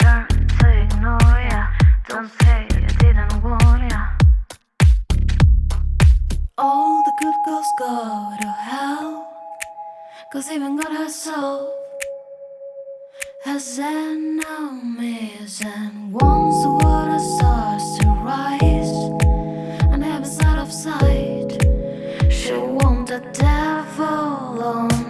Turn to ignore ya. Don't say I didn't warn ya. All the good girls go to hell. Cause even God herself has enemies. And once the water starts to rise and heaven's out of sight, she won't let the devil on.